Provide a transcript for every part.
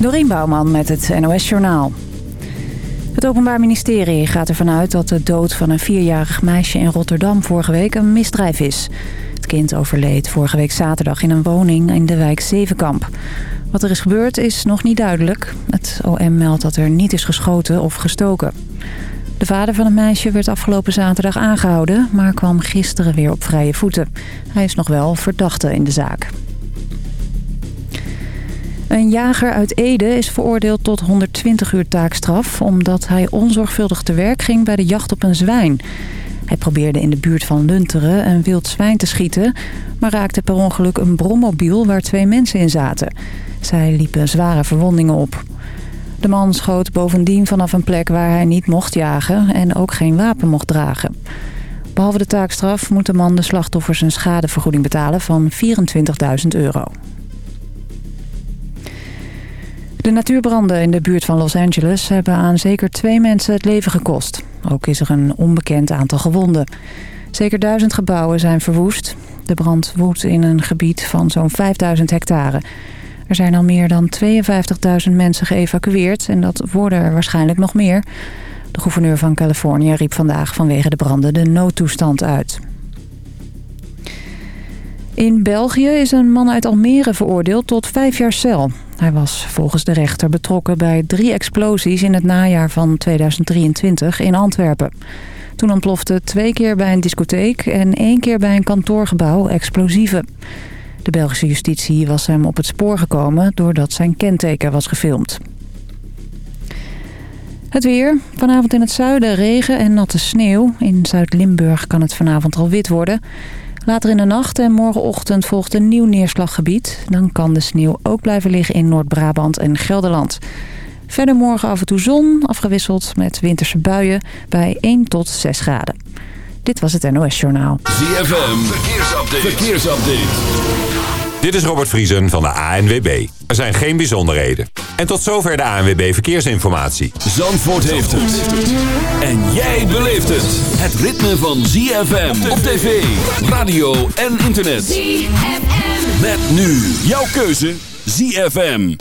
Dorien Bouwman met het NOS Journaal. Het Openbaar Ministerie gaat ervan uit dat de dood van een vierjarig meisje in Rotterdam vorige week een misdrijf is. Het kind overleed vorige week zaterdag in een woning in de wijk Zevenkamp. Wat er is gebeurd is nog niet duidelijk. Het OM meldt dat er niet is geschoten of gestoken. De vader van het meisje werd afgelopen zaterdag aangehouden... maar kwam gisteren weer op vrije voeten. Hij is nog wel verdachte in de zaak. Een jager uit Ede is veroordeeld tot 120 uur taakstraf... omdat hij onzorgvuldig te werk ging bij de jacht op een zwijn. Hij probeerde in de buurt van Lunteren een wild zwijn te schieten... maar raakte per ongeluk een brommobiel waar twee mensen in zaten. Zij liepen zware verwondingen op. De man schoot bovendien vanaf een plek waar hij niet mocht jagen... en ook geen wapen mocht dragen. Behalve de taakstraf moet de man de slachtoffers een schadevergoeding betalen van 24.000 euro. De natuurbranden in de buurt van Los Angeles hebben aan zeker twee mensen het leven gekost. Ook is er een onbekend aantal gewonden. Zeker duizend gebouwen zijn verwoest. De brand woedt in een gebied van zo'n 5000 hectare. Er zijn al meer dan 52.000 mensen geëvacueerd en dat worden er waarschijnlijk nog meer. De gouverneur van Californië riep vandaag vanwege de branden de noodtoestand uit. In België is een man uit Almere veroordeeld tot vijf jaar cel. Hij was volgens de rechter betrokken bij drie explosies in het najaar van 2023 in Antwerpen. Toen ontplofte twee keer bij een discotheek en één keer bij een kantoorgebouw explosieven. De Belgische justitie was hem op het spoor gekomen doordat zijn kenteken was gefilmd. Het weer. Vanavond in het zuiden regen en natte sneeuw. In Zuid-Limburg kan het vanavond al wit worden. Later in de nacht en morgenochtend volgt een nieuw neerslaggebied. Dan kan de sneeuw ook blijven liggen in Noord-Brabant en Gelderland. Verder morgen af en toe zon, afgewisseld met winterse buien bij 1 tot 6 graden. Dit was het NOS Journaal. ZFM, verkeersupdate. verkeersupdate. Dit is Robert Vriesen van de ANWB. Er zijn geen bijzonderheden. En tot zover de ANWB Verkeersinformatie. Zandvoort heeft het. En jij beleeft het. Het ritme van ZFM op tv, radio en internet. ZFM. Met nu jouw keuze ZFM.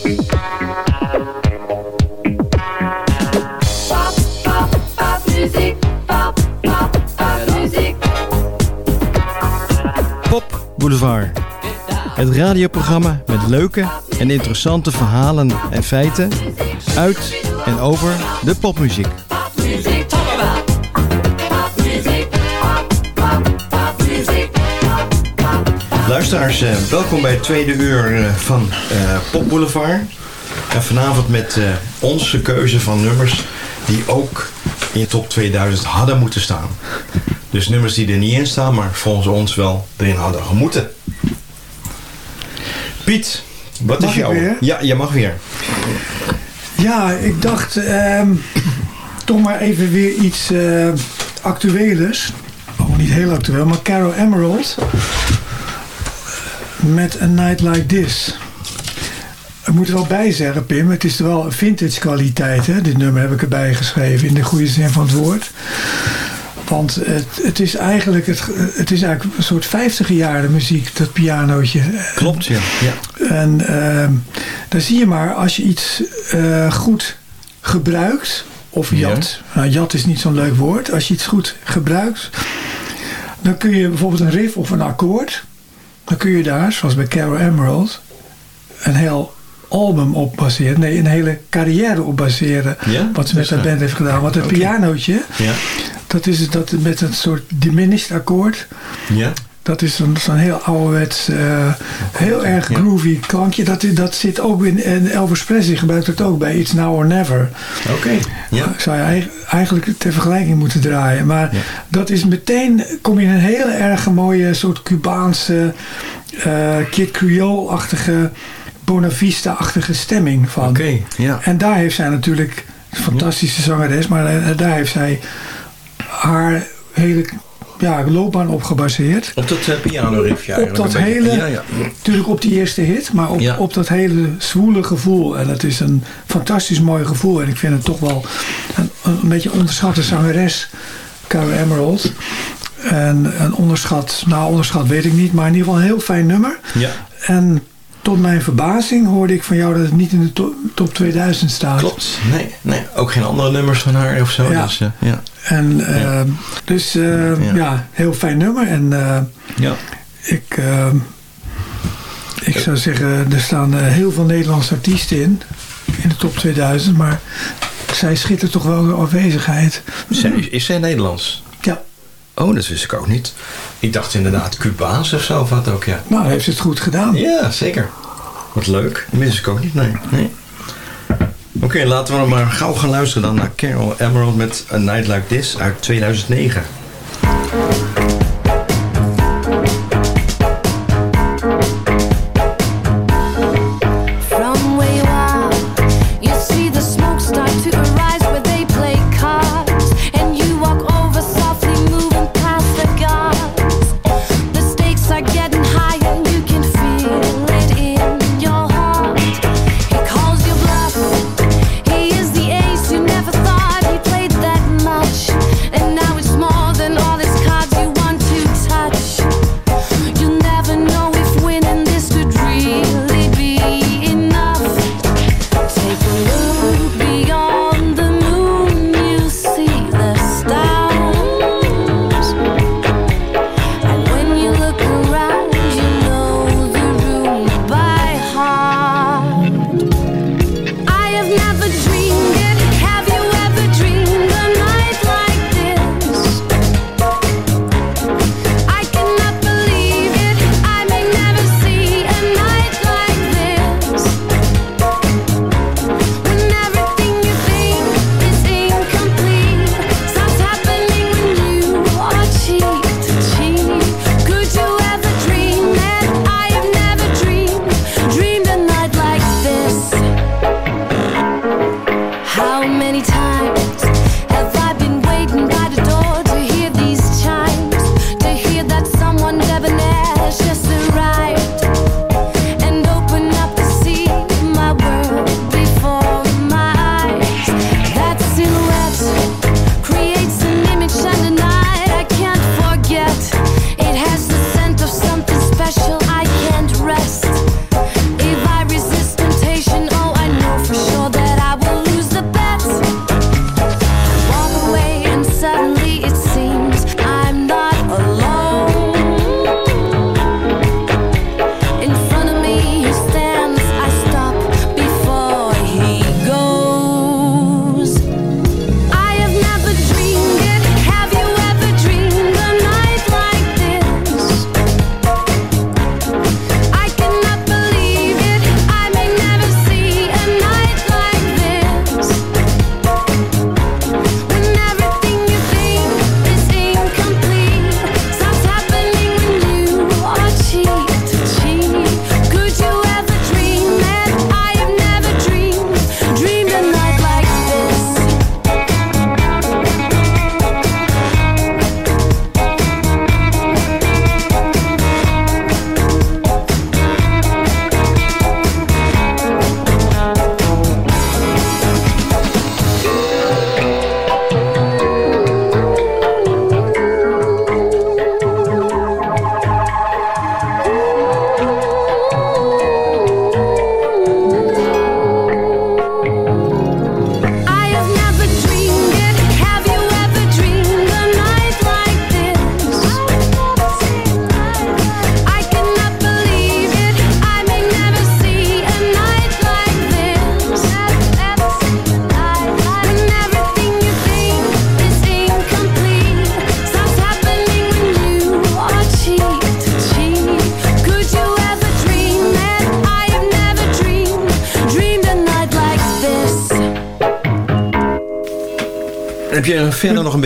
Pop, pop, pop muziek. Pop, pop, pop muziek. Pop Boulevard. Het radioprogramma met leuke en interessante verhalen en feiten uit en over de popmuziek. Luisteraars, eh, welkom bij het tweede uur eh, van uh, Pop Boulevard. En vanavond met onze keuze van nummers die ook in top 2000 hadden moeten staan. Dus nummers die er niet in staan, maar volgens ons wel erin hadden gemoeten. Piet, wat Mag is jouw... Ja, je mag weer. Ja, ik dacht ehm, toch maar even weer iets eh actuelers. Oh, niet heel actueel, maar Carol Emerald. Met A Night Like This. Ik moet er wel bij zeggen, Pim, het is wel vintage kwaliteit. Hè? Dit nummer heb ik erbij geschreven, in de goede zin van het woord. Want het, het, is eigenlijk het, het is eigenlijk een soort 50 jaren muziek, dat pianootje. Klopt, ja. ja. En ehm, dan zie je maar, als je iets eh, goed gebruikt, of jat. Nou, jat is niet zo'n leuk woord. Als je iets goed gebruikt, dan kun je bijvoorbeeld een riff of een akkoord, dan kun je daar, zoals bij Carol Emerald, een heel album op baseren. Nee, een hele carrière op baseren. Ja? Wat ze met Dus, dat eh, band heeft gedaan. Want het pianootje, Ja. Dat is het dat met een soort diminished akkoord. Ja. Dat is zo'n heel ouderwets, eh, heel erg groovy klankje. Dat, dat zit ook in, en Elvis Presley gebruikt het ook bij It's Now or Never. Oké. Ja. Zou je eig- eigenlijk ter vergelijking moeten draaien. Maar Ja. dat is meteen, kom je in een hele erg mooie soort Cubaanse, eh Kid Creole-achtige, Bonavista-achtige stemming van. Oké. Ja. En daar heeft zij natuurlijk, fantastische zangeres, maar eh, daar heeft zij haar hele ja, loopbaan op gebaseerd. Op dat uh, piano riffje Op dat hele, Ja, ja. natuurlijk op die eerste hit, maar op, Ja. op dat hele zwoele gevoel. En het is een fantastisch mooi gevoel. En ik vind het toch wel een, een beetje onderschatte zangeres, Carol Emerald. En een onderschat, nou onderschat weet ik niet, maar in ieder geval een heel fijn nummer. Ja. En tot mijn verbazing hoorde ik van jou dat het niet in de to- top 2000 staat. Klopt. Nee, nee, ook geen andere nummers van haar of zo. Ja. Dus, eh, ja. En, eh, Dus eh, Ja. ja. heel fijn nummer. En ja. ik, ik zou zeggen, er staan heel veel Nederlandse artiesten in. In de top 2000. Maar zij schittert toch wel door afwezigheid. Zij, is zij Nederlands? Ja. Oh, dat wist ik ook niet. Ik dacht inderdaad Cubaans of zo, of wat ook, ja. Nou, heeft ze het goed gedaan. Ja, zeker. Wat leuk. Dat wist ik ook niet, nee. nee. Oké, laten we dan maar gauw gaan luisteren dan naar Carol Emerald met A Night Like This uit 2009.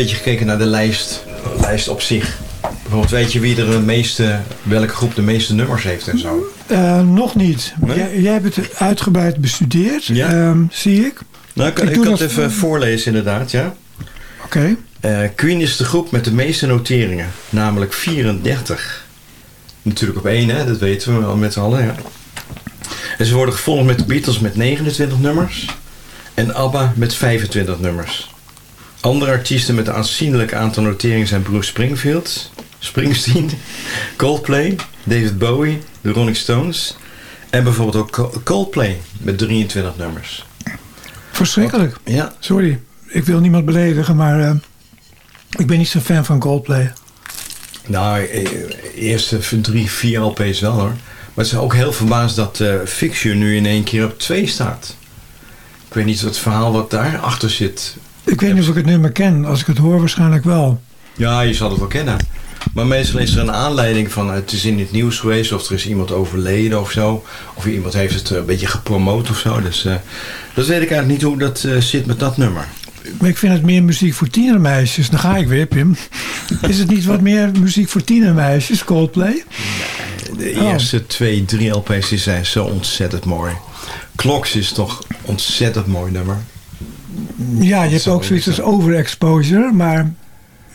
Beetje gekeken naar de lijst, de lijst op zich? Bijvoorbeeld weet je wie er de meeste, welke groep de meeste nummers heeft en zo? Eh, nog niet. Nee? Jij, jij hebt het uitgebreid bestudeerd, Ja. ehm, zie ik. Nou, ik, Ik kan het even voorlezen inderdaad, ja. Oké. Eh, Queen is de groep met de meeste noteringen, namelijk 34. Natuurlijk op één, hè? dat weten we al met z'n allen. Ja. En ze worden gevolgd met de Beatles met 29 nummers en ABBA met 25 nummers. Andere artiesten met een aanzienlijk aantal noteringen zijn Bruce Springfield, Springsteen, Coldplay, David Bowie, de Rolling Stones En bijvoorbeeld ook Co- Coldplay met 23 nummers. Verschrikkelijk. Ja, Sorry, ik wil niemand beledigen, maar eh, ik ben niet zo'n fan van Coldplay. nou, eh, eerste drie, vier LP's wel hoor. Maar het is ook heel verbaasd dat eh Fixture nu in één keer op twee staat. Ik weet niet wat het verhaal wat daarachter zit. Ik weet niet of ik het nummer ken. Als ik het hoor, waarschijnlijk wel. Ja, je zal het wel kennen. Maar meestal is er een aanleiding van het is in het nieuws geweest of er is iemand overleden of zo. Of iemand heeft het eh, een beetje gepromoot of zo. Dus eh, dat weet ik eigenlijk niet hoe dat eh, zit met dat nummer. Maar ik vind het meer muziek voor tienermeisjes. Dan ga ik weer, Pim. Is het niet wat meer muziek voor tienermeisjes, Coldplay? De Oh. eerste twee, drie LP's die zijn zo ontzettend mooi. Clocks is toch een ontzettend mooi nummer. Ja, je hebt Zo ook zoiets als overexposure, maar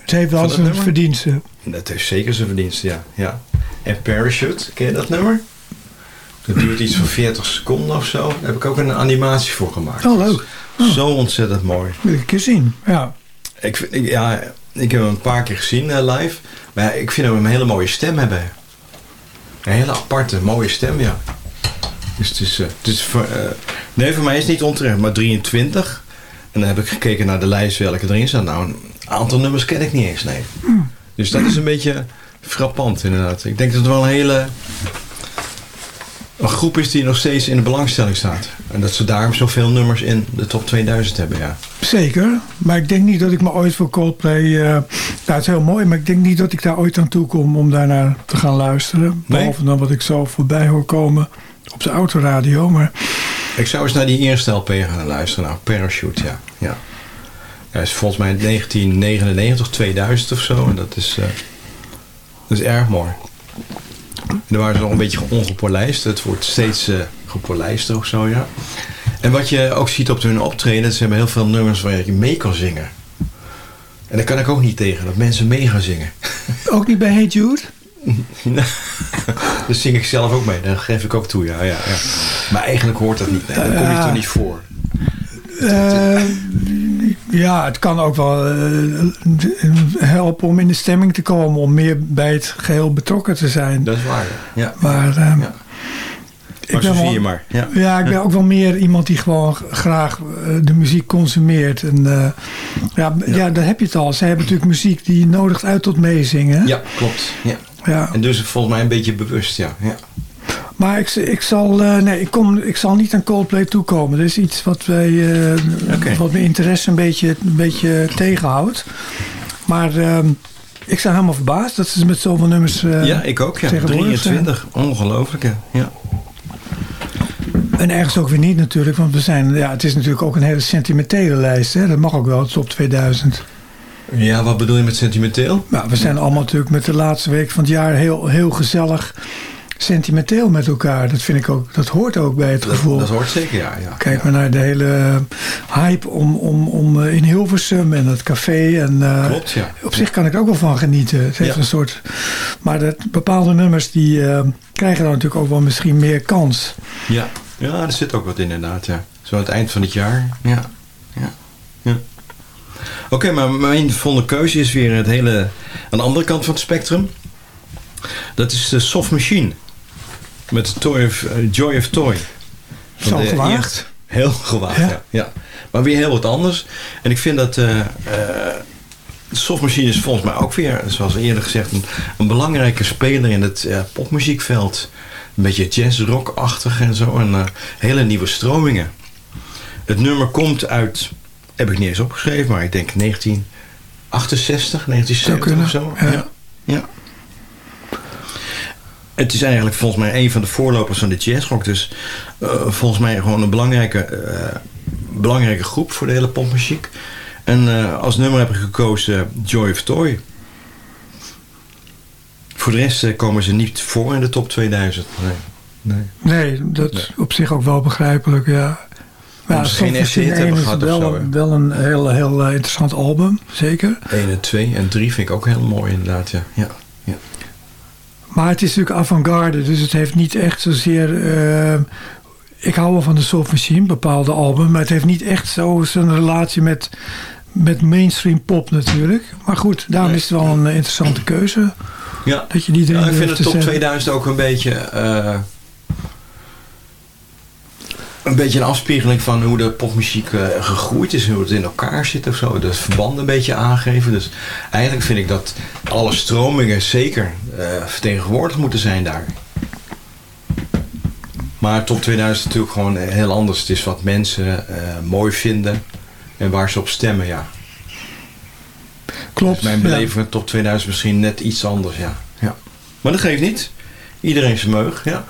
het heeft wel zijn verdiensten. Dat heeft zeker zijn verdienst, ja. ja. En Parachute, ken je dat nummer? Dat duurt iets van 40 seconden of zo. Daar heb ik ook een animatie voor gemaakt. Oh, leuk. Zo ontzettend mooi. Wil ik keer zien. Ja. Ik, vind- ik- ja, ik heb hem een paar keer gezien eh, live. Maar ja, ik vind hem een hele mooie stem hebben. Een hele aparte, mooie stem, ja. Dus het is, eh, het is voor, eh, nee, voor mij is het niet onterecht, maar 23. En dan heb ik gekeken naar de lijst welke erin staan. Nou, een aantal nummers ken ik niet eens, nee. Dus dat is een beetje frappant, inderdaad. Ik denk dat het wel een hele... Een groep is die nog steeds in de belangstelling staat. En dat ze daarom zoveel nummers in de top 2000 hebben, ja. Zeker, maar ik denk niet dat ik me ooit voor Coldplay... eh nou, het is heel mooi, maar ik denk niet dat ik daar ooit aan toe kom om daarnaar te gaan luisteren. Behalve dan wat ik zo voorbij hoor komen op de autoradio. Maar Ik zou eens naar die eerste LP gaan luisteren. Nou, Parachute, ja. ja. Ja, is volgens mij 1999, 2000 of zo. En dat is, eh, dat is erg mooi. En dan waren ze nog een beetje ongepolijst. Het wordt steeds eh gepolijster of zo, ja. En wat je ook ziet op hun optreden... ze hebben heel veel nummers waar je mee kan zingen. En daar kan ik ook niet tegen, dat mensen mee gaan zingen. ook niet bij Hey Jude? Daar zing ik zelf ook mee, dat geef ik ook toe, ja. ja, ja. Maar eigenlijk hoort dat niet, nee, daar kom je Ja. toch niet voor. Eh, ja, het kan ook wel eh, helpen om in de stemming te komen. Om meer bij het geheel betrokken te zijn. Dat is waar, ja. ja. Maar, eh, Ja. ik Maar ben zo zie wel- je maar. Ja. Ja, ik ben ook wel meer iemand die gewoon graag eh, de muziek consumeert. En eh, ja, ja. daar heb je het al. Zij hebben natuurlijk muziek die nodigt uit tot meezingen. ja, klopt. Ja. Ja. En dus volgens mij een beetje bewust, ja. ja. Maar ik, ik, zal, eh, nee, ik, kom, ik zal niet aan Coldplay toekomen. Dat is iets wat, wij, eh, wat mijn interesse een beetje, een beetje tegenhoudt. Maar eh, ik sta helemaal verbaasd dat ze met zoveel nummers eh, ja, ik ook, ja. tegenwoordig zijn. 23. Ongelooflijk, hè. ja. En ergens ook weer niet natuurlijk. Want we zijn, ja, het is natuurlijk ook een hele sentimentele lijst. Hè? Dat mag ook wel, top 2000. Ja, wat bedoel je met sentimenteel? Nou, we zijn allemaal natuurlijk met de laatste week van het jaar heel, heel gezellig sentimenteel met elkaar. Dat vind ik ook, dat hoort ook bij het Dat, gevoel. dat hoort zeker, ja. ja. Kijk ja. maar naar de hele hype om, om, om eh, in Hilversum en het café. En, eh, Klopt, ja. Op zich kan ik er ook wel van genieten. Het heeft Ja. een soort. Maar dat, bepaalde nummers die eh, krijgen dan natuurlijk ook wel misschien meer kans. Ja. ja, er zit ook wat inderdaad, ja. Zo aan het eind van het jaar, ja. ja. ja. Oké, maar mijn volgende keuze is weer het hele, de andere kant van het spectrum. Dat is de Soft Machine. Met Toy of, eh, Joy of Toy. Zo gewaagd. Heel gewaagd, Ja. ja. ja. Maar weer heel wat anders. En ik vind dat... eh, eh, de softmachine is volgens mij ook weer, zoals eerder gezegd, een, een belangrijke speler in het eh, popmuziekveld. Een beetje jazz-rock-achtig en zo. En eh, hele nieuwe stromingen. Het nummer komt uit, heb ik niet eens opgeschreven, maar ik denk 1968, 1970 kunnen, of zo. ja. ja. ja. Het is eigenlijk volgens mij een van de voorlopers van de jazzrock. Dus eh, volgens mij gewoon een belangrijke, eh, belangrijke groep voor de hele popmuziek. En eh, als nummer heb ik gekozen Joy of Toy. Voor de rest komen ze niet voor in de top 2000. Nee. nee. Nee, dat is op zich ook wel begrijpelijk, ja. Ze geen echte hit hebben 1 is gehad of wel, zo, hè? wel een heel, heel eh, interessant album, zeker. 1 en 2 en 3 vind ik ook heel mooi inderdaad. Ja. Ja. Ja. Maar het is natuurlijk avant-garde, dus het heeft niet echt zozeer... eh, ik hou wel van de Soft Machine, bepaalde album, maar het heeft niet echt zo zijn relatie met, met mainstream pop natuurlijk. Maar goed, daarom Nee. is het wel een eh, interessante keuze Ja. dat je die Ja, ik vind de top zetten. 2000 ook een beetje... een beetje een afspiegeling van hoe de popmuziek eh, gegroeid is. Hoe het in elkaar zit of zo. De verbanden een beetje aangeven. Dus eigenlijk vind ik dat alle stromingen zeker eh, vertegenwoordigd moeten zijn daar. Maar top 2000 is natuurlijk gewoon heel anders. Het is wat mensen eh, mooi vinden. En waar ze op stemmen, ja. Klopt. Dus mijn ja. beleving van top 2000 misschien net iets anders, ja. ja. Maar dat geeft niet. Iedereen zijn meug, ja.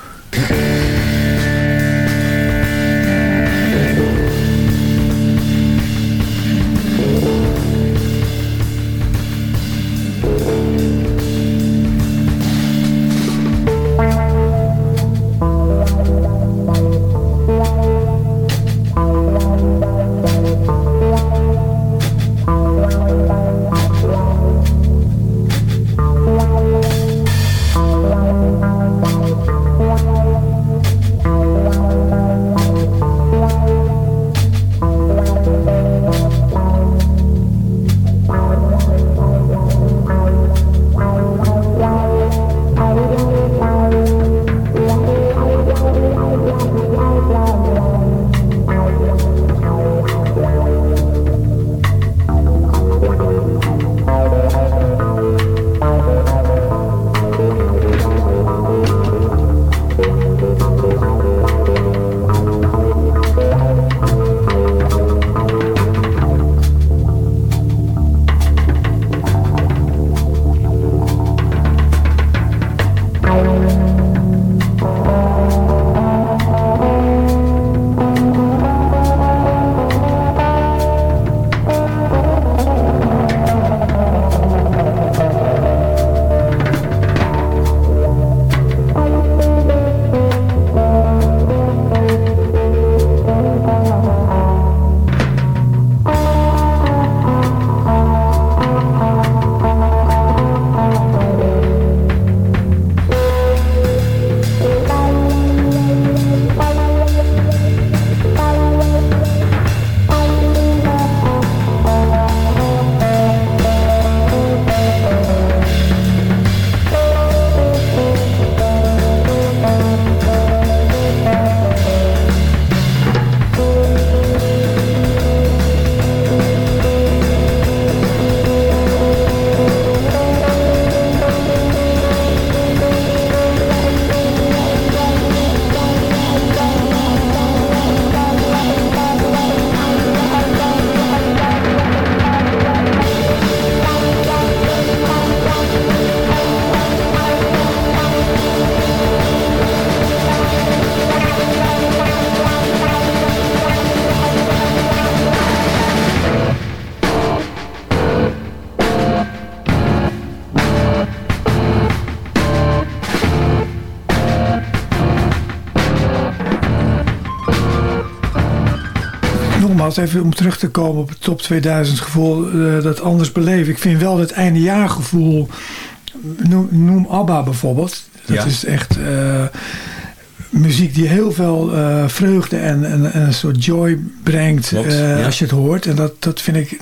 Even om terug te komen op het top 2000 gevoel, eh, dat anders beleven. Ik vind wel dat eindejaargevoel, noem, noem ABBA bijvoorbeeld. Dat Ja. is echt eh, muziek die heel veel eh, vreugde en, en, en een soort joy brengt Klopt, ja. als je het hoort. En dat, dat vind ik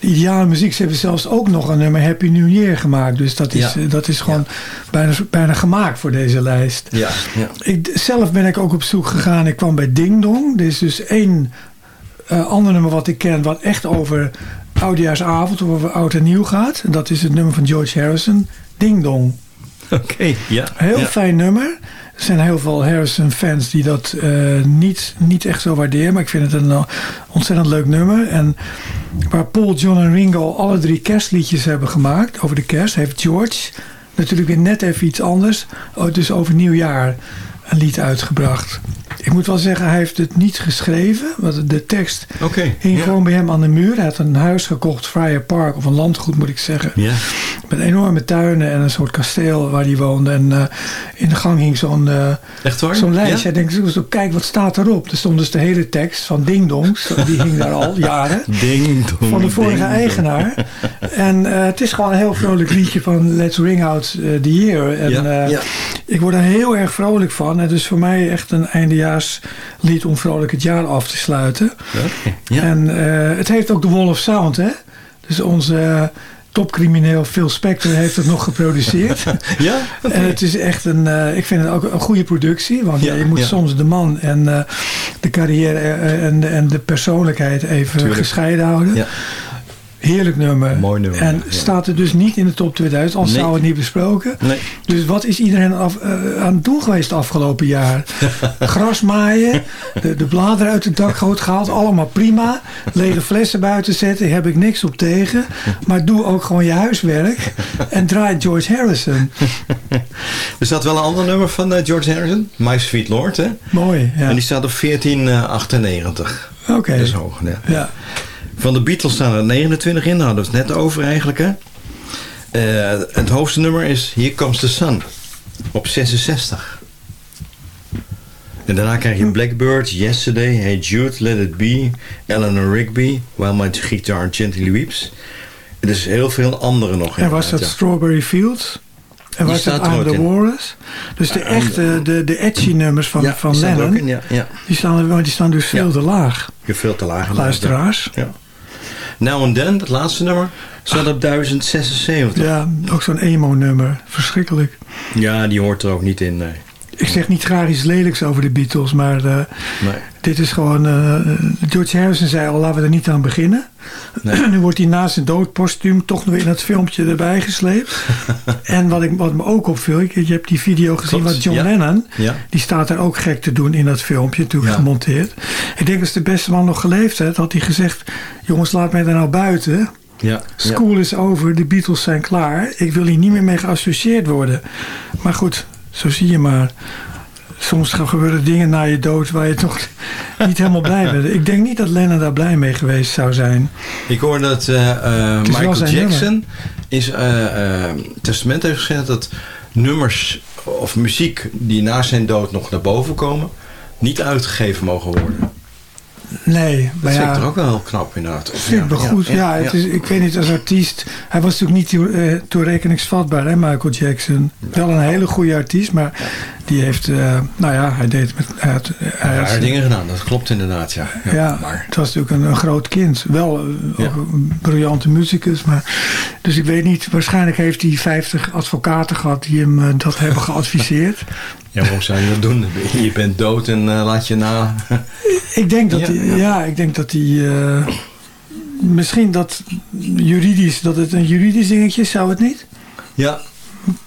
de ideale muziek. Ze hebben zelfs ook nog een nummer Happy New Year gemaakt. Dus dat is, Ja. dat is gewoon bijna, bijna gemaakt voor deze lijst. Ja, ja. Ik, zelf ben ik ook op zoek gegaan. Ik kwam bij Ding Dong. Er is dus één eh, ander nummer wat ik ken... wat echt over oudejaarsavond of over oud en nieuw gaat. En dat is het nummer van George Harrison. Ding Dong. Oké, ja. Heel ja. fijn nummer. Er zijn heel veel Harrison-fans die dat eh, niet, niet echt zo waarderen. Maar ik vind het een eh, ontzettend leuk nummer. En waar Paul, John en Ringo alle drie kerstliedjes hebben gemaakt over de kerst... heeft George natuurlijk weer net even iets anders. oh, Dus over nieuwjaar een lied uitgebracht. Ik moet wel zeggen, hij heeft het niet geschreven. Want de tekst hing ja. gewoon bij hem aan de muur. Hij had een huis gekocht, Friar Park, of een landgoed moet ik zeggen. Ja. Met enorme tuinen en een soort kasteel waar hij woonde. En eh, in de gang hing zo'n waar? zo'n lijstje. Ja? Zo, kijk wat staat erop. Er stond dus de hele tekst van Ding Dongs. Die hing daar al jaren. Ding, dong, Van de vorige ding, eigenaar. En eh, het is gewoon een heel vrolijk liedje van Let's Ring Out the Year. En ja. ik word er heel erg vrolijk van. Het is voor mij echt een eindejaarslied om vrolijk het jaar af te sluiten. Ja. En eh, het heeft ook de Wall of Sound, hè? Dus onze eh, topcrimineel Phil Spector heeft het nog geproduceerd. ja? En het is echt een, eh, ik vind het ook een goede productie. Want Ja, je moet ja. soms de man en de carrière en, de- en de persoonlijkheid even Tuurlijk. gescheiden houden. Ja. Heerlijk nummer. Mooi nummer, En ja. staat er dus niet in de top 2000, anders Nee. zou het niet besproken. Nee. Dus wat is iedereen af, eh, aan het doen geweest afgelopen jaar? Gras maaien, de, de bladeren uit het dakgoot gehaald, allemaal prima. Lege flessen buiten zetten, daar heb ik niks op tegen. Maar doe ook gewoon je huiswerk en draai George Harrison. Er staat wel een ander nummer van eh, George Harrison. My Sweet Lord, hè? Mooi, ja. En die staat op 1498. Oké. Dat is hoog, ja. Ja. Van de Beatles staan er 29 in. Daar hadden we het net over eigenlijk, hè? Eh, het hoogste nummer is Here Comes the Sun. Op 66. En daarna krijg je Blackbird, Yesterday, Hey Jude, Let It Be, Eleanor Rigby, While My Guitar Gently Weeps. Er is heel veel andere nog. En was dat ja. Strawberry Fields? En was dat the. Walrus? Dus de echte, de, de edgy nummers van, Ja, van die staan er ook Lennon, in, ja, ja. die, staan, die staan dus veel te laag. Veel te laag. Luisteraars. Ja. Now and Then, het laatste nummer, staat op 1076. Ja, ook zo'n emo-nummer. Verschrikkelijk. Ja, die hoort er ook niet in. Nee. Ik zeg niet graag iets lelijks over de Beatles, maar eh, Nee. Dit is gewoon... eh, George Harrison zei al, laten we er niet aan beginnen. Nee. nu wordt hij na zijn dood postuum toch nog in dat filmpje erbij gesleept. en wat, ik, wat me ook opviel, je hebt die video gezien Klopt, van John ja. Lennon. Ja. Die staat er ook gek te doen in dat filmpje, toen Ja. gemonteerd. Ik denk als de beste man nog geleefd had, had hij gezegd... jongens, laat mij er nou buiten. Ja. School is over, de Beatles zijn klaar. Ik wil hier niet meer mee geassocieerd worden. Maar goed, zo zie je maar. Soms gaan gebeuren dingen na je dood waar je toch niet helemaal blij bent. Ik denk niet dat Lennon daar blij mee geweest zou zijn. Ik hoor dat eh, eh, Michael zijn Jackson is eh, eh, testament heeft geschreven dat nummers of muziek die na zijn dood nog naar boven komen, niet uitgegeven mogen worden. Nee, Dat maar vind ik ja, toch ook wel heel knap inderdaad. Of vind ik wel goed. Ja, het Is, ik weet niet, als artiest... Hij was natuurlijk niet toe, eh, toerekeningsvatbaar, hè, Michael Jackson. Wel een hele goede artiest, maar die heeft... eh, nou ja, hij deed met... Hij had, hij had- Rare dingen gedaan, dat klopt inderdaad, ja. Ja, maar het was natuurlijk een, een groot kind. Wel eh, Ja. een briljante muzikus. Maar, dus ik weet niet, waarschijnlijk heeft hij 50 advocaten gehad die hem eh, dat hebben geadviseerd. ja, waarom zou je dat doen? Je bent dood en laat je na. Ik denk dat Ja, hij, ja. ik denk dat hij, misschien dat juridisch, dat het een juridisch dingetje is, zou het niet? ja.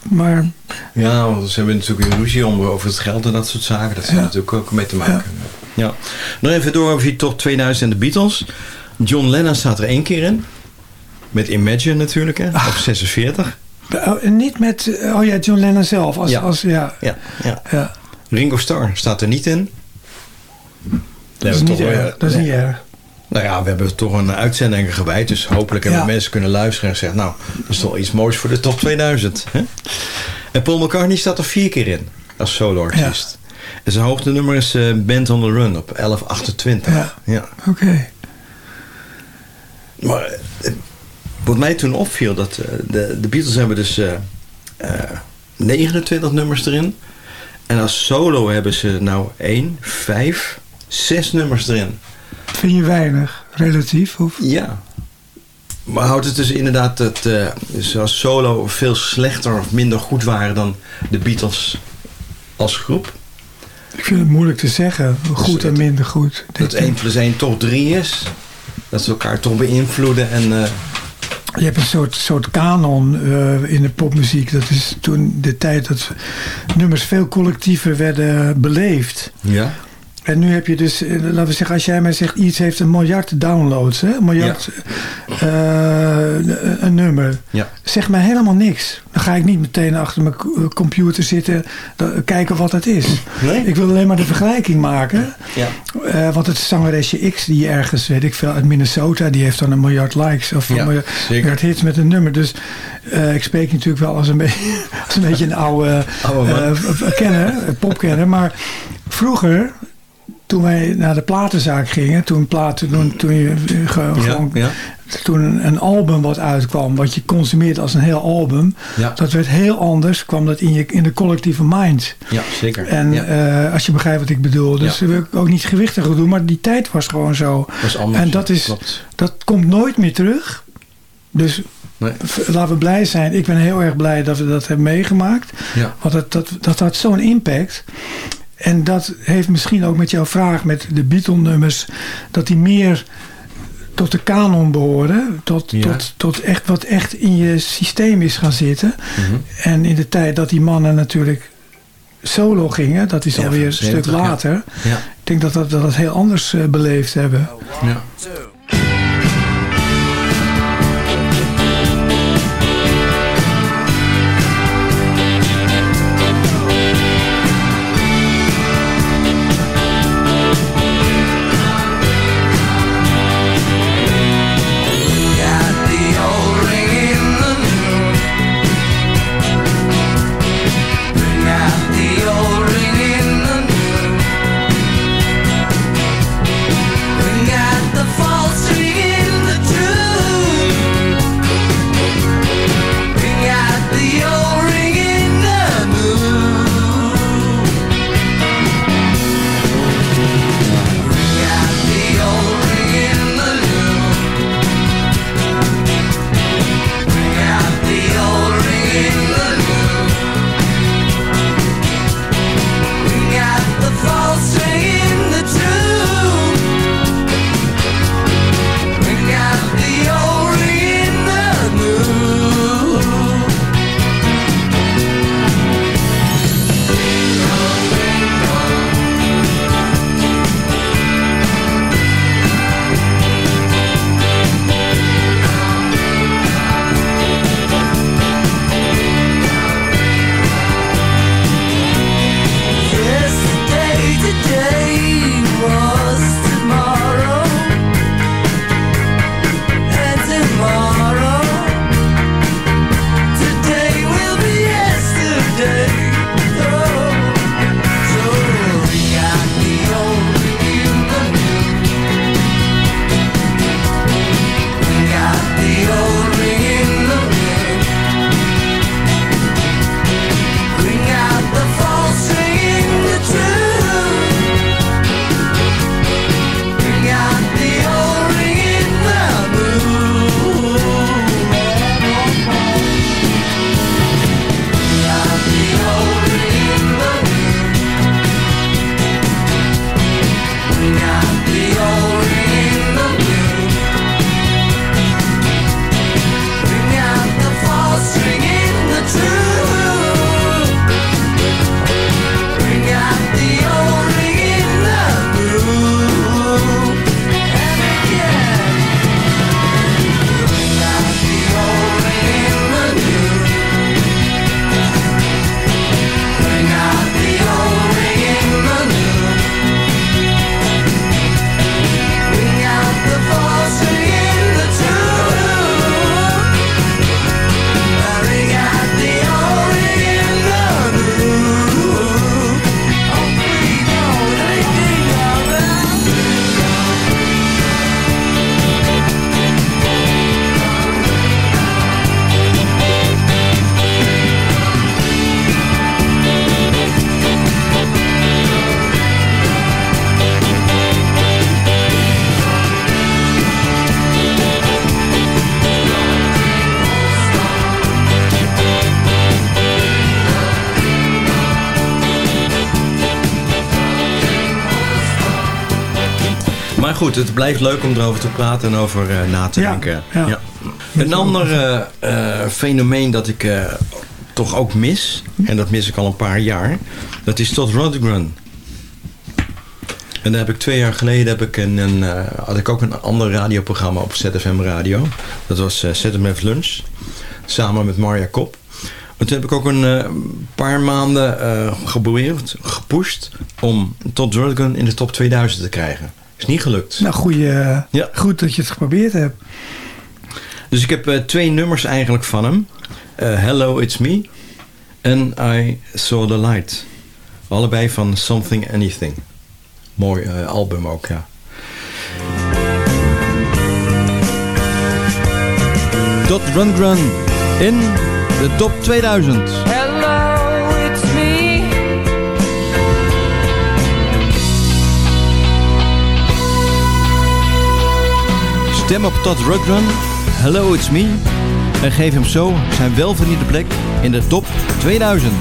Maar Ja, want ze hebben natuurlijk een ruzie om, over het geld en dat soort zaken. Dat heeft Ja. natuurlijk ook mee te maken. Ja. Nog even door over die top 2000 en de Beatles. John Lennon staat er één keer in. Met Imagine natuurlijk, hè, op 46. oh, niet met, eh, oh ja, John Lennon zelf. Als, Ja. Als, ja, Ja, ja. ja. Ringo Starr staat er niet in. Dat is niet erg. Dat is niet erg. Nou ja, we hebben toch een uitzending gewijd. Dus hopelijk hebben Ja. mensen kunnen luisteren en zeggen... nou, dat is toch iets moois voor de top 2000. Hè? En Paul McCartney staat er vier keer in. Als solo-artiest. En zijn hoogtenummer is eh Band on the Run op 1128. Ja. ja. Oké. Maar eh, wat mij toen opviel, dat eh, de, de Beatles hebben dus eh, eh, 29 nummers erin. En als solo hebben ze nou 1, 5, 6 nummers erin. Vind je weinig, relatief? Of? Ja. Maar houdt het dus inderdaad dat eh ze als solo veel slechter of minder goed waren dan de Beatles als groep? Ik vind het moeilijk te zeggen. Goed dat- en minder goed. Dat Dit- 1 plus 1 toch 3 is? Dat ze elkaar toch beïnvloeden en... eh, Je hebt een soort, soort kanon eh, in de popmuziek. Dat is toen de tijd dat nummers veel collectiever werden beleefd. ja? En nu heb je dus, eh, laten we zeggen, als jij mij zegt iets heeft een miljard downloads, hè? een miljard eh, een nummer. Ja. Zeg mij helemaal niks. Dan ga ik niet meteen achter mijn co- computer zitten kijken wat het is. Nee? Ik wil alleen maar de vergelijking maken. Ja. Eh, want het zangeresje X die ergens, weet ik veel, uit Minnesota, die heeft dan een miljard likes of Ja, een miljard, miljard hits met een nummer. Dus eh, ik spreek natuurlijk wel als een, beetje, als een beetje een oude, Oude eh, kenner, eh, popkenner. Maar vroeger, toen wij naar de platenzaak gingen, toen, platen, toen, toen je eh, Ja, gewoon ja. toen een, album wat uitkwam, wat je consumeert als een heel album, Ja. dat werd heel anders, kwam dat in, je, in de collectieve mind. Ja, zeker. En eh, als je begrijpt wat ik bedoel. Dus wil ik ook niet gewichtig doen, maar die tijd was gewoon zo. was anders. en dat is- Klopt. Dat komt nooit meer terug. Dus Nee. laten we blij zijn. Ik ben heel erg blij dat we dat hebben meegemaakt. Ja. Want dat, dat, dat had zo'n impact. En dat heeft misschien ook met jouw vraag met de Beatle-nummers... dat die meer tot de kanon behoren. Tot, Ja. tot, tot echt wat echt in je systeem is gaan zitten. Mhm. En in de tijd dat die mannen natuurlijk solo gingen... dat is Ja, alweer een van stuk 70, ja. later... Ja. Ik denk dat dat, dat heel anders eh, beleefd hebben. Ja. Goed, het blijft leuk om erover te praten en over eh, na te denken. ja. Een ander eh, eh, fenomeen dat ik toch ook mis, en dat mis ik al een paar jaar, dat is Todd Rundgren. En daar heb ik twee jaar geleden heb ik een, een, had ik ook een ander radioprogramma op ZFM Radio. Dat was ZFM Lunch, samen met Marja Kop. En toen heb ik ook een paar maanden eh geprobeerd, gepusht om Todd Rundgren in de top 2000 te krijgen. Is niet gelukt. Nou, goeie, Ja. goed dat je het geprobeerd hebt. Dus ik heb eh, twee nummers eigenlijk van hem. Eh, Hello, It's Me. En I Saw the Light. Allebei van Something Anything. Mooi eh, album ook, ja. Dot Rundgren in de top 2000. Stem op Todd Rundgren, Hello It's Me. En geef hem zo zijn welverdiende plek in de top 2000.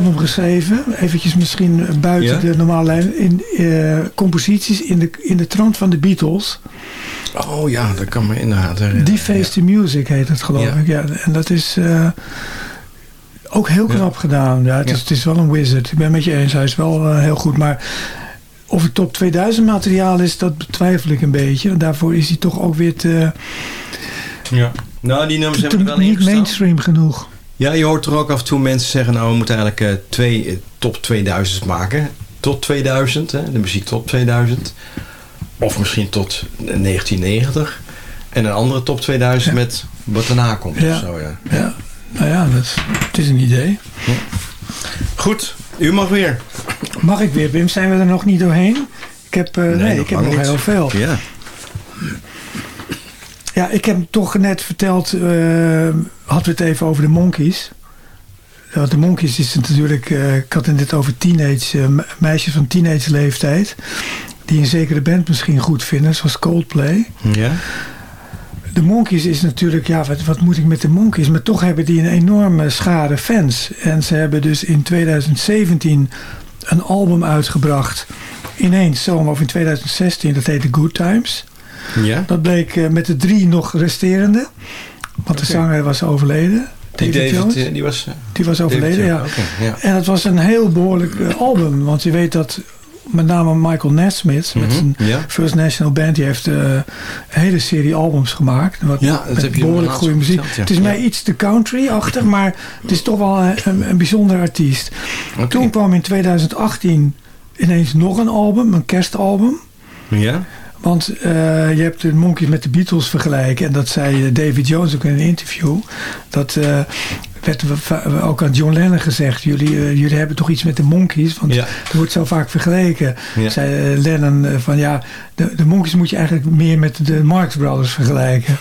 Album geschreven. Eventjes misschien buiten Ja? de normale lijn. In eh, composities in de, in de trant van de Beatles. Oh ja, dat kan me inderdaad herinneren. Die Face the Music heet het geloof Ja. ik. Ja, en dat is eh, ook heel knap gedaan. Ja, het, is, het is wel een wizard. Ik ben met je eens. Hij is wel eh, heel goed. Maar of het top 2000 materiaal is, dat betwijfel ik een beetje. Daarvoor is hij toch ook weer te, Ja. Nou, die nummers hebben er wel niet mainstream genoeg. Ja, je hoort er ook af en toe mensen zeggen... nou, we moeten eigenlijk eh, twee eh, top 2000 maken. Tot 2000, hè, de muziek top 2000. Of misschien tot 1990. En een andere top 2000 met wat daarna komt. Ja. Of zo, ja. Ja, nou ja, dat, het is een idee. Goed, u mag weer. Mag ik weer, Wim? Zijn we er nog niet doorheen? Ik heb, eh, nee, nog ik heb nog niet. heel veel. Ja. Ja, ik heb toch net verteld, hadden we het even over de Monkeys. De Monkeys is natuurlijk, eh, ik had het net over teenage, eh, me- meisjes van teenage leeftijd. Die een zekere band misschien goed vinden, zoals Coldplay. Ja. De Monkeys is natuurlijk, ja, wat, wat moet ik met de Monkeys? Maar toch hebben die een enorme schare fans. En ze hebben dus in 2017 een album uitgebracht. Ineens zomaar, of in 2016, dat heette Good Times. Ja. Dat bleek eh, met de drie nog resterende. Want de zanger was overleden. Die David, Jones. eh, die was... eh, Die was overleden, ja. En het was een heel behoorlijk eh, album. Want je weet dat met name Michael Nesmith met Mhm, zijn. First National Band. Die heeft een hele serie albums gemaakt. Wat, Ja, dat met heb je behoorlijk goede muziek. verteld, ja. Het is mij iets te country-achtig, maar het is toch wel een, een, een bijzonder artiest. Toen kwam in 2018 ineens nog een album, een kerstalbum. Ja? Want eh, je hebt de Monkeys met de Beatles vergelijken. En dat zei eh, David Jones ook in een interview. Dat eh, werd ook aan John Lennon gezegd. Jullie, jullie hebben toch iets met de Monkeys? Want Ja. er wordt zo vaak vergeleken. Ja. Zei Lennon van ja, de, de Monkeys moet je eigenlijk meer met de Marx Brothers vergelijken.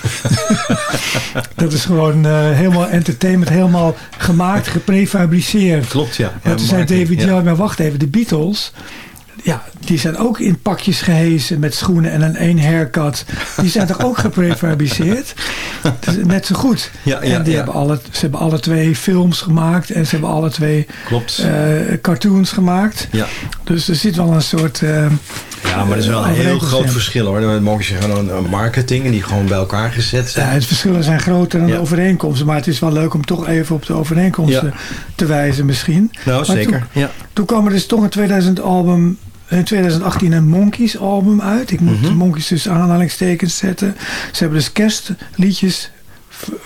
dat is gewoon helemaal entertainment, helemaal gemaakt, geprefabriceerd. Klopt, ja. Maar Ja, toen zei David. Jones, maar wacht even, de Beatles... Ja, die zijn ook in pakjes gehezen met schoenen en een één haircut. Die zijn toch ook geprefabriceerd? Net zo goed. Ja, ja, en die ja. hebben alle, ze hebben alle twee films gemaakt en ze hebben alle twee Klopt. eh, cartoons gemaakt. Ja. Dus er zit wel een soort... eh, ja, maar er is wel een heel groot verschil hoor. Dan mogen ze gewoon een marketing en die gewoon bij elkaar gezet Ja, zijn. het verschillen zijn groter dan Ja. de overeenkomsten. Maar het is wel leuk om toch even op de overeenkomsten Ja. te wijzen misschien. Nou, Maar zeker. Toen, Ja. toen kwam er dus toch in 2000 album, in 2018 een Monkeys album uit. Ik moet Mhm. de Monkeys dus aanhalingstekens zetten. Ze hebben dus kerstliedjes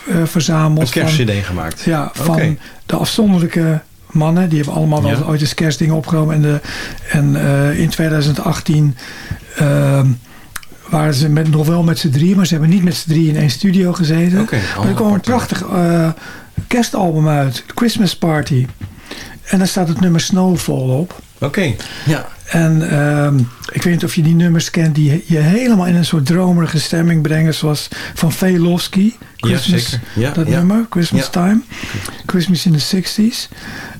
eh, verzameld. Een kerstcd gemaakt. ja, van de afzonderlijke mannen. Die hebben allemaal wel Ja. ooit eens kerstdingen opgenomen. En, de, en eh, in 2018 ehm, waren ze met, nog wel met z'n drie. Maar ze hebben niet met z'n drie in één studio gezeten. Oké, maar er kwam een prachtig eh, kerstalbum uit. Christmas Party. En daar staat het nummer Snowfall op. Oké. Ja. En ehm, ik weet niet of je die nummers kent die je helemaal in een soort dromerige stemming brengen. Zoals van Velofsky. Ja, Christmas, zeker. Ja, dat ja. nummer, Christmas. Time. Christmas in the 60s.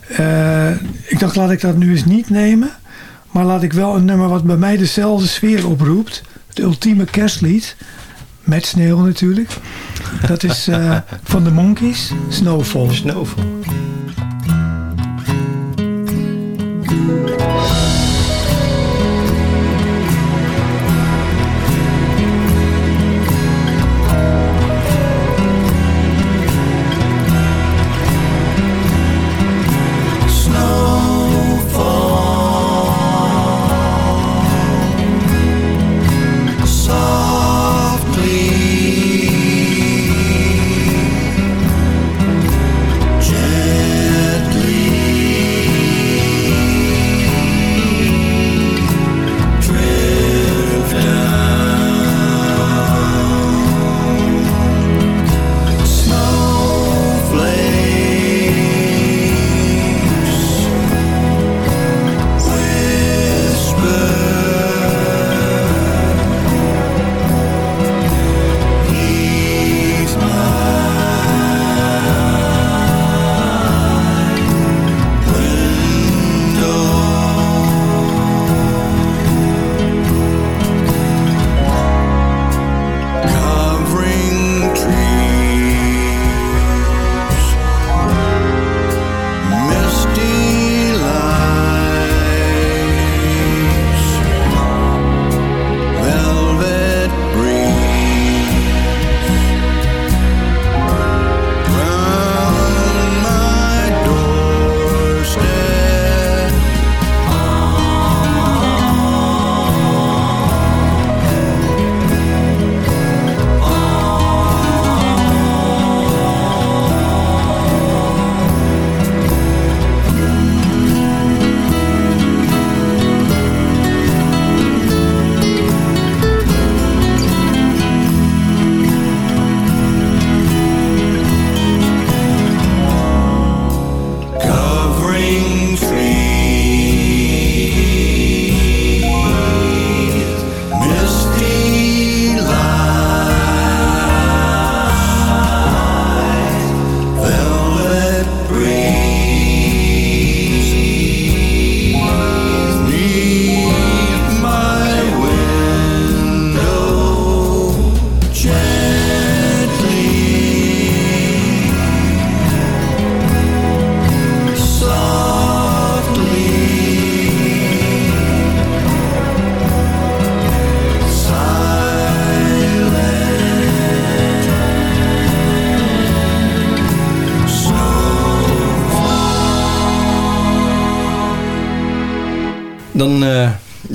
Eh, ik dacht, laat ik dat nu eens niet nemen. Maar laat ik wel een nummer wat bij mij dezelfde sfeer oproept. Het ultieme kerstlied. Met sneeuw natuurlijk. Dat is eh, van de Monkeys, Snowfall. Snowfall.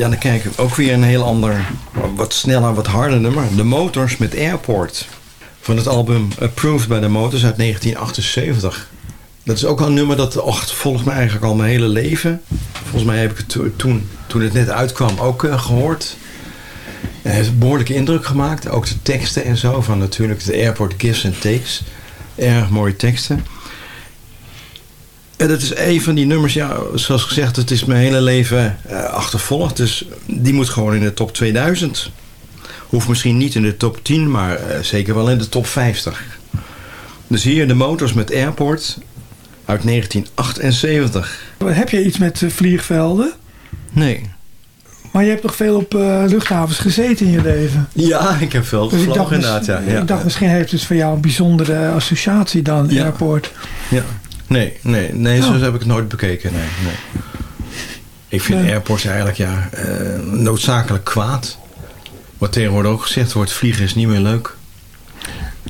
Dan eh, ja, dan kijk ik ook weer een heel ander, wat sneller, wat harder nummer. The Motors met Airport. Van het album Approved by the Motors uit 1978. Dat is ook al een nummer dat och, volgt me eigenlijk al mijn hele leven. Volgens mij heb ik het to- toen, toen het net uitkwam ook eh, gehoord. Het heeft een behoorlijke indruk gemaakt. Ook de teksten en zo. Van natuurlijk de Airport Gives and Takes. Erg mooie teksten. En dat is een van die nummers, ja, zoals gezegd, het is mijn hele leven eh, achtervolgd. Dus die moet gewoon in de top 2000. Hoeft misschien niet in de top 10, maar eh, zeker wel in de top 50. Dus hier de motors met Airport uit 1978. Heb je iets met eh, vliegvelden? Nee. Maar je hebt toch veel op luchthavens gezeten in je leven? Ja, ik heb veel Dus gevlogen inderdaad. Ja, ik dacht misschien heeft het voor jou een bijzondere associatie dan, Ja. airport. Ja. Nee, nee, nee, zo Oh. heb ik het nooit bekeken. Nee, nee. Ik vind Nee. airports eigenlijk ja, eh, noodzakelijk kwaad. Wat tegenwoordig ook gezegd wordt, vliegen is niet meer leuk.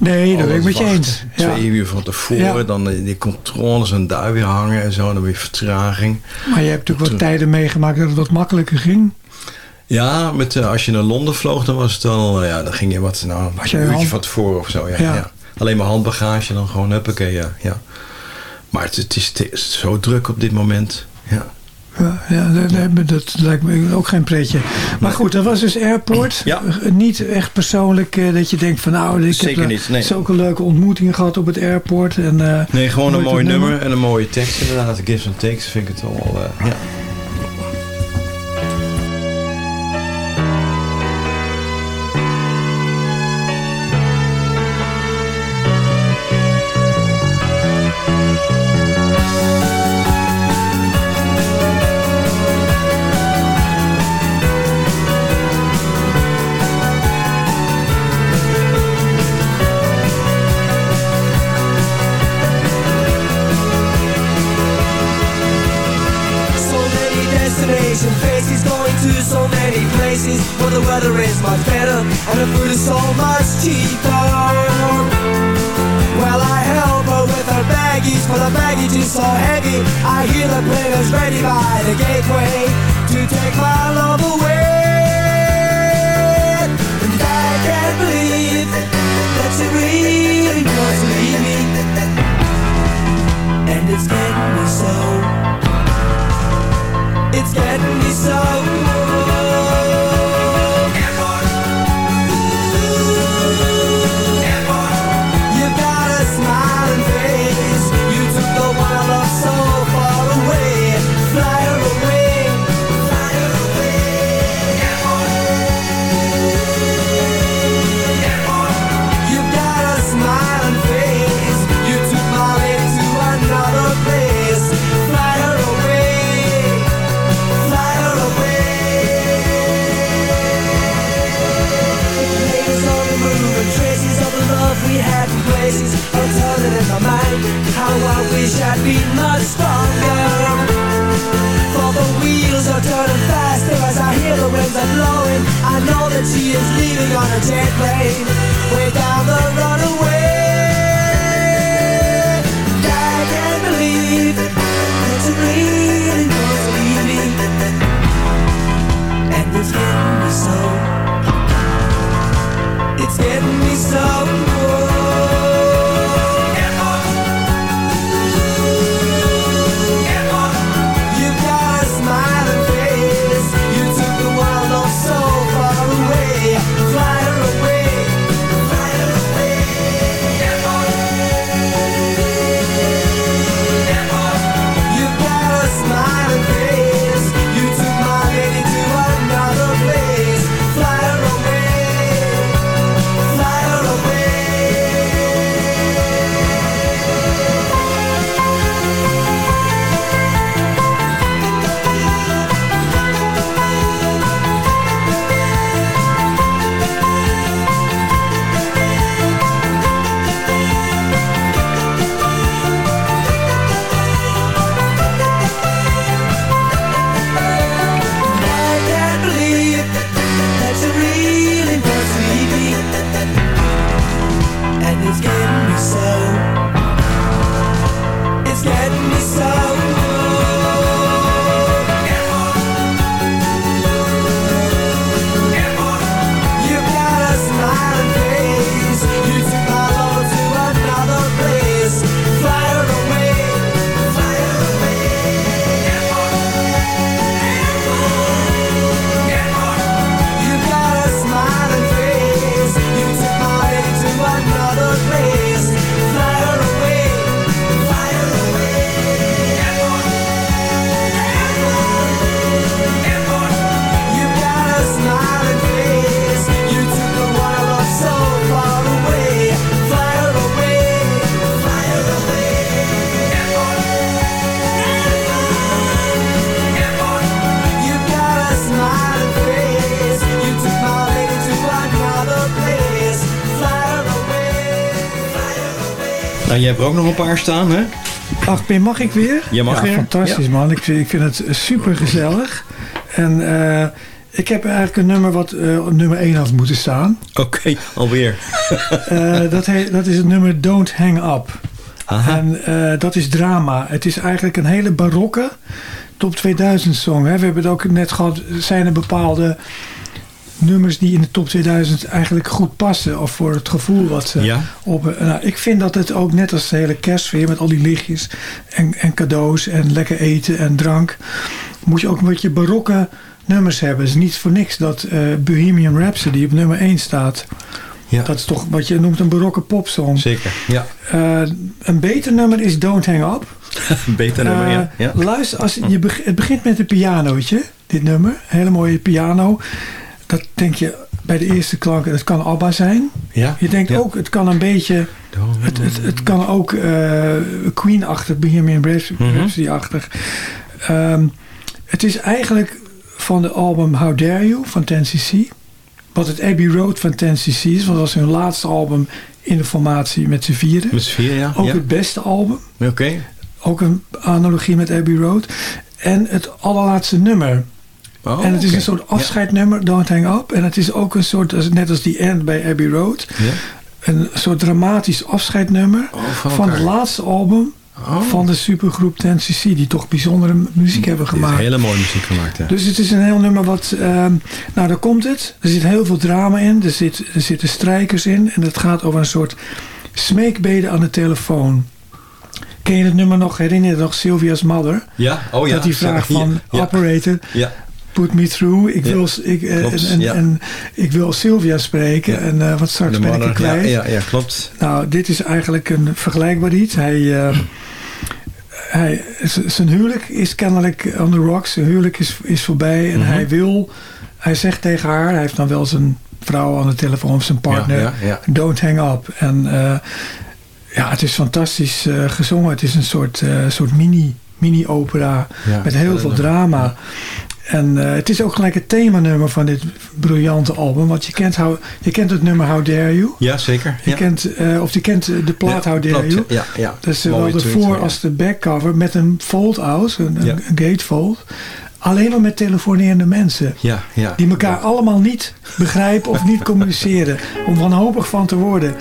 Nee, dat ben ik met je eens. Ja. Twee uur van tevoren, Ja. dan die, die controles en daar weer hangen en zo, dan weer vertraging. Maar je hebt natuurlijk wat tijden meegemaakt dat het wat makkelijker ging. Ja, met, eh, als je naar Londen vloog, dan was het al, eh, ja, dan ging je wat, nou, Was je een uurtje hand- van tevoren of zo. Ja, Ja. ja. Alleen maar handbagage, dan gewoon huppakee, ja. ja. Maar het, het, is, het is zo druk op dit moment. Ja. Ja, ja dat, dat- dat lijkt me ook geen pretje. Maar goed, dat was dus Airport. Ja. Eh, Niet echt persoonlijk eh, dat je denkt van nou, ik Zeker heb eh, niet, nee. zulke leuke ontmoetingen gehad op het airport. En, Nee, gewoon een mooi nummer. en een mooie tekst inderdaad. Gives and takes vind ik het wel, eh, ja. Hebt er ook nog een paar staan, hè? Ach, mag ik weer? Jij mag ja, weer. fantastisch Ja. man. Ik vind, ik vind het super gezellig. En eh, ik heb eigenlijk een nummer wat eh, op nummer 1 had moeten staan. Oké, alweer. Eh, dat, dat is het nummer Don't Hang Up. Aha. En dat is drama. Het is eigenlijk een hele barokke top 2000 song. Hè. We hebben het ook net gehad. Zijn er bepaalde nummers die in de top 2000 eigenlijk goed passen? Of voor het gevoel wat ze Ja. op... Nou, ik vind dat het ook net als de hele kerstsfeer met al die lichtjes en, en cadeaus en lekker eten en drank. Moet je ook een beetje barokke nummers hebben. Het is niet voor niks dat eh, Bohemian Rhapsody op nummer 1 staat. Ja. Dat is toch wat je noemt een barokke popsong. Zeker, ja. Eh, een beter nummer is Don't Hang Up. Beter nummer, Eh, ja. ja. Luister, als je beg- het begint met een pianootje, dit nummer. Hele mooie piano. Dat denk je bij de eerste klanken, dat kan ABBA zijn. Ja. Je denkt Ja. ook, het kan een beetje... Het, het, het kan ook eh, Queen-achtig, Raps- Mhm. Rhapsody-achtig. Ehm, het is eigenlijk van de album How Dare You van 10cc. Wat het Abbey Road van 10cc is. Want dat was hun laatste album in de formatie met z'n vieren. Met z'n ja. Ook ja. het beste album. Oké. Ook een analogie met Abbey Road. En het allerlaatste nummer. Oh, en het is een soort afscheidnummer, Don't Hang Up. En het is ook een soort, net als die end bij Abbey Road. Een soort dramatisch afscheidnummer Oh, van van het laatste album Oh. van de supergroep 10cc. Die toch bijzondere muziek hebben heeft gemaakt. hele mooie muziek gemaakt, ja. Dus het is een heel nummer wat... ehm, nou, daar komt het. Er zit heel veel drama in. Er, zit, er zitten strijkers in. En het gaat over een soort smeekbeden aan de telefoon. Ken je het nummer nog? Herinner je nog Sylvia's Mother? Ja, oh ja. dat die vraag van ja. operator, Ja. Put me through. Ik, wil, ik, eh, klopt, en, en, ja. en ik wil Sylvia spreken. En eh, wat straks De ben ik er kwijt. ja, ja, klopt. Nou, dit is eigenlijk een vergelijkbaar iets. Hij, eh, hij, zijn huwelijk is kennelijk on the rocks. Zijn huwelijk is, is voorbij. En Mhm. hij wil, hij zegt tegen haar, hij heeft dan wel zijn vrouw aan de telefoon of zijn partner. Ja, ja, ja. Don't hang up. En eh, ja, het is fantastisch gezongen. Het is een soort, soort mini, mini-opera met heel veel drama. En eh, het is ook gelijk het themanummer van dit briljante album. Want je kent, how, je kent het nummer How Dare You. Ja, zeker. Je ja. kent, eh, of je kent de plaat Ja, How Dare klopt, You. Ja, ja. Dat is zowel de voor- ja. als de backcover met een fold-out, een, een gatefold. Alleen maar met telefonerende mensen. Ja, ja. Die elkaar allemaal niet begrijpen of niet communiceren. Om wanhopig van te worden.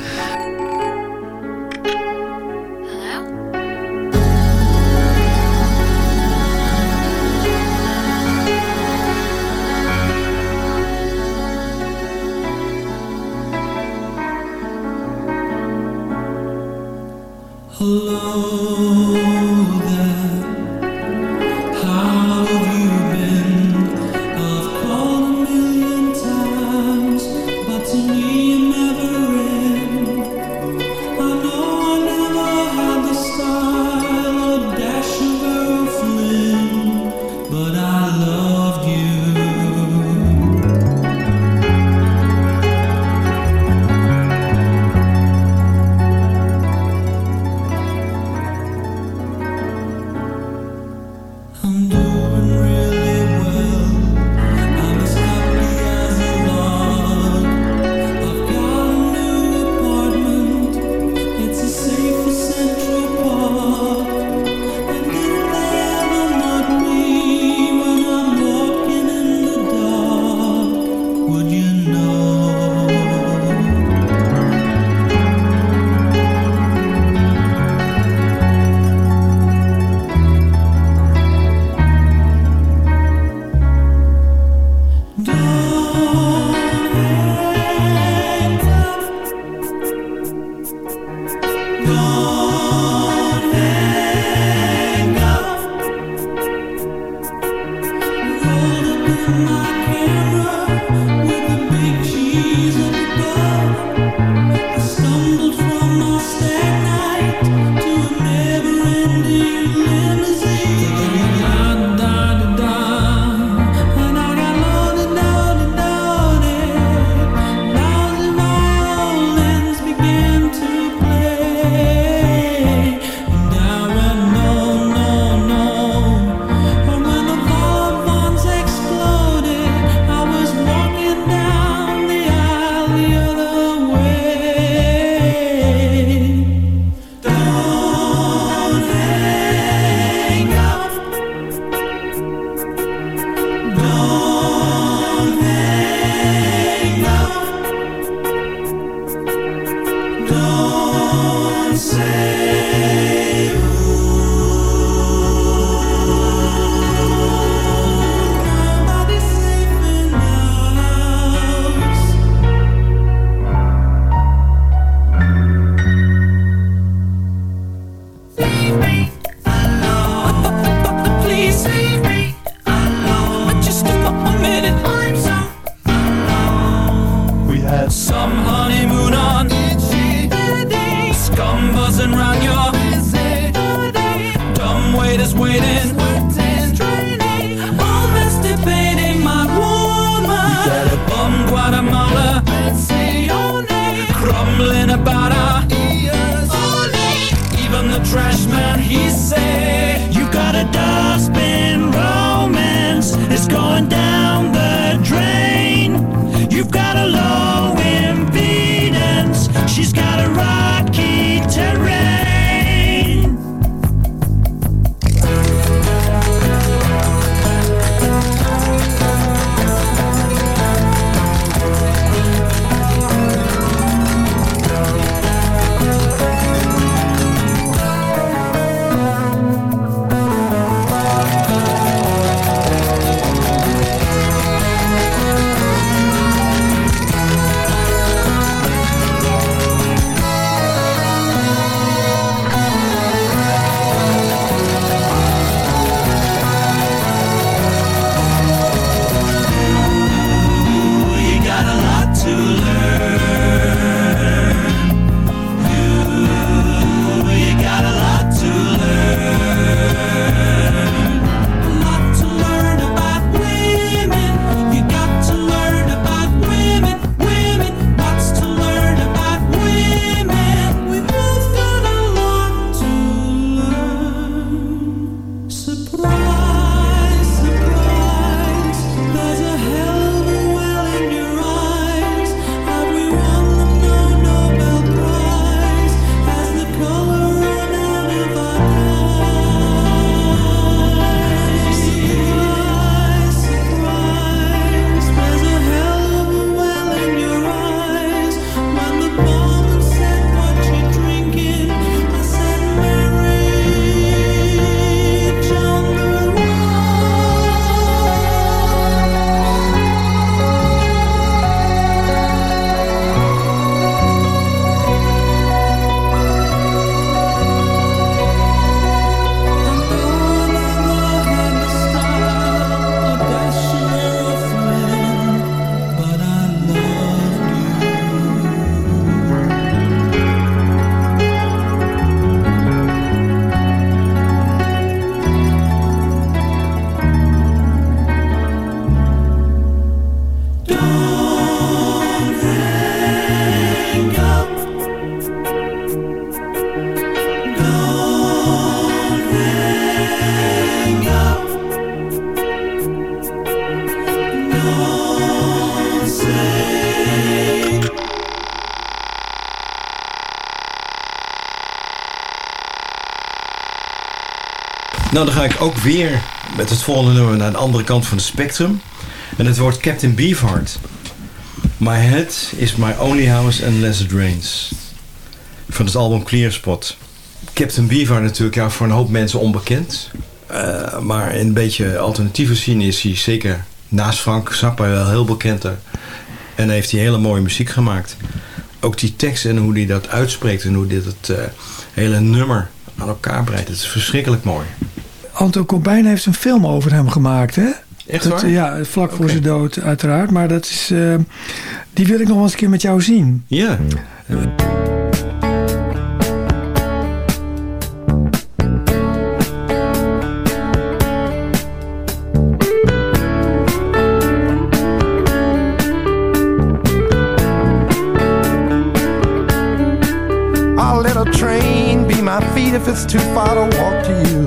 Nou, dan ga ik ook weer met het volgende nummer naar de andere kant van het spectrum. En het wordt Captain Beefheart. My head is my only house unless it rains. Van het album Clear Spot. Captain Beefheart natuurlijk ja, voor een hoop mensen onbekend. Eh, maar in een beetje alternatieve scene is hij zeker naast Frank Zappa wel heel bekender. En heeft hij hele mooie muziek gemaakt. Ook die tekst en hoe hij dat uitspreekt en hoe dit het eh, hele nummer aan elkaar breidt. Het is verschrikkelijk mooi. Anto Corbijn heeft een film over hem gemaakt, hè? Echt waar? eh, Ja, vlak voor zijn dood uiteraard. Maar dat is, eh, die wil ik nog wel eens een keer met jou zien. Ja. I'll let a train be my feet if it's too far to walk to you.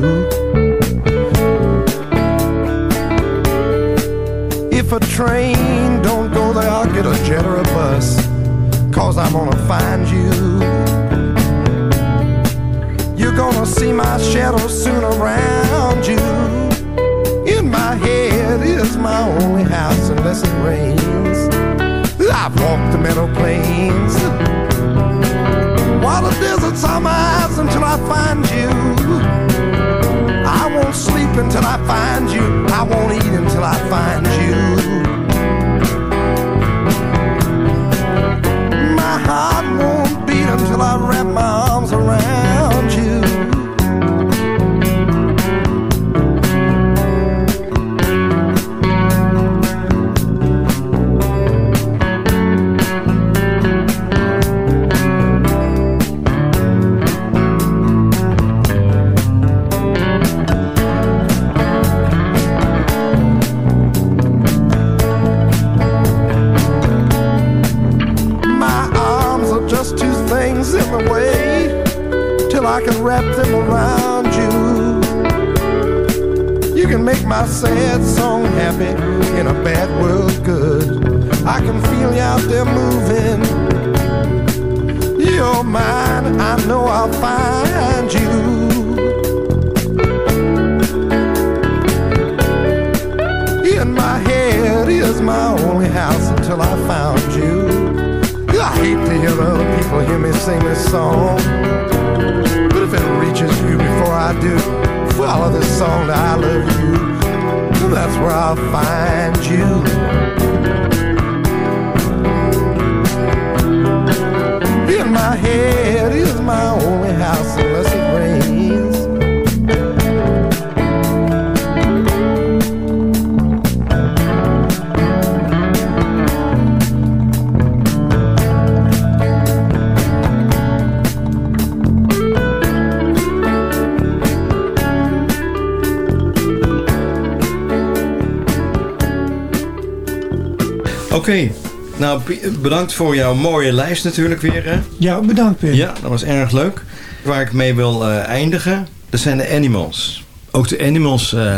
Bedankt voor jouw mooie lijst natuurlijk weer. Hè? Ja, bedankt Pim. Ja, dat was erg leuk. Waar ik mee wil eh, eindigen, dat zijn de Animals. Ook de Animals eh,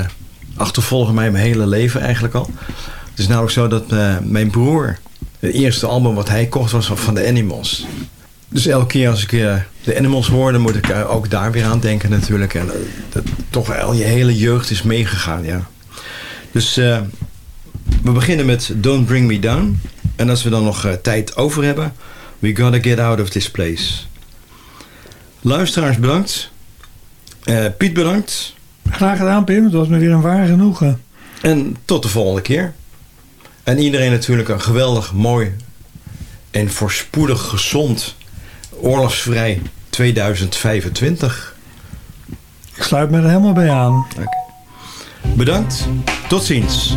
achtervolgen mij mijn hele leven eigenlijk al. Het is namelijk zo dat eh, mijn broer, het eerste album wat hij kocht was van de Animals. Dus elke keer als ik de Animals hoor, dan moet ik ook daar weer aan denken natuurlijk. En dat toch al je hele jeugd is meegegaan, ja. Dus we beginnen met Don't Bring Me Down. En als we dan nog eh, tijd over hebben, We Gotta Get Out of This Place. Luisteraars bedankt. Eh, Piet bedankt. Graag gedaan Pim, het was me weer een waar genoegen. En tot de volgende keer. En iedereen natuurlijk een geweldig, mooi en voorspoedig gezond, oorlogsvrij 2025. Ik sluit me er helemaal bij aan. Bedankt. Tot ziens.